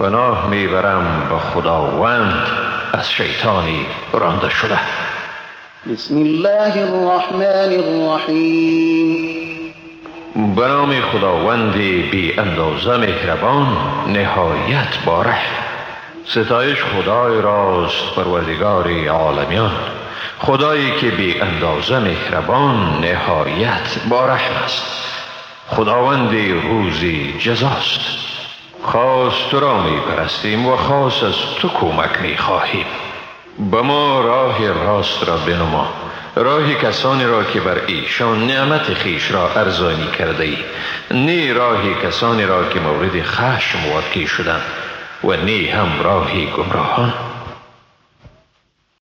پناه می‌برم به خداوند. از شیطانی رانده شده. بسم الله الرحمن الرحیم. به نام خداوند بی اندازه مهربان نهایت باره. ستایش خدای راست پروردگار عالمیان. خدایی که بی اندازه مهربان نهایت بارحم است. خداوند روزی جزاست. خاص تو را می پرستیم و خاص از تو کمک می خواهیم. به ما راه راست را بنما. راه کسانی را که بر ایشان نعمت خیش را ارزانی کرده ای. نی راه کسانی را که مورد خشم واقع شدند و نی هم راهی گمراهان.